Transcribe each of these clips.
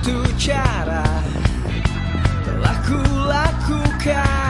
satu cara telah kulakukan.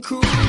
cool.